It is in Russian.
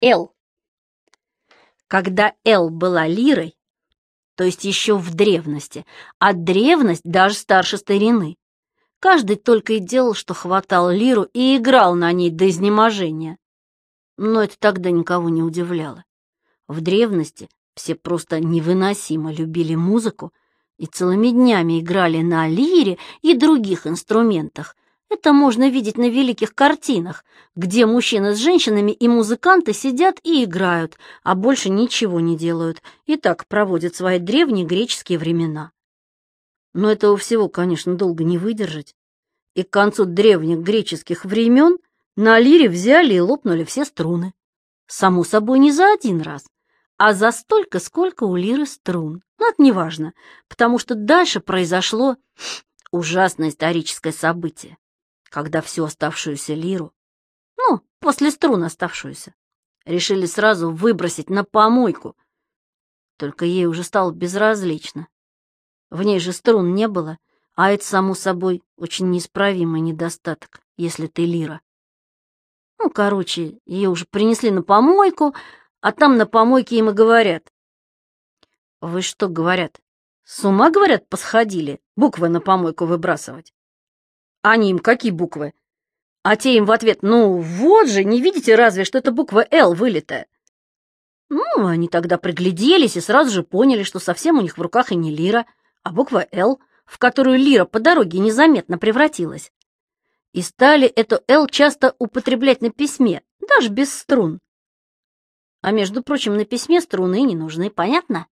Л. Когда Л была лирой, то есть еще в древности, а древность даже старше старины, каждый только и делал, что хватал лиру и играл на ней до изнеможения. Но это тогда никого не удивляло. В древности все просто невыносимо любили музыку и целыми днями играли на лире и других инструментах, это можно видеть на великих картинах, где мужчины с женщинами и музыканты сидят и играют, а больше ничего не делают, и так проводят свои древние греческие времена. Но этого всего, конечно, долго не выдержать. И к концу древних греческих времен на лире взяли и лопнули все струны. Само собой, не за один раз, а за столько, сколько у лиры струн. Но это неважно, потому что дальше произошло ужасное историческое событие когда всю оставшуюся лиру, ну, после струн оставшуюся, решили сразу выбросить на помойку. Только ей уже стало безразлично. В ней же струн не было, а это, само собой, очень неисправимый недостаток, если ты лира. Ну, короче, ее уже принесли на помойку, а там на помойке им и говорят. Вы что, говорят, с ума, говорят, посходили буквы на помойку выбрасывать? Они им какие буквы? А те им в ответ, ну вот же, не видите разве, что это буква «Л» вылитая? Ну, они тогда пригляделись и сразу же поняли, что совсем у них в руках и не лира, а буква «Л», в которую лира по дороге незаметно превратилась. И стали эту «Л» часто употреблять на письме, даже без струн. А между прочим, на письме струны не нужны, понятно?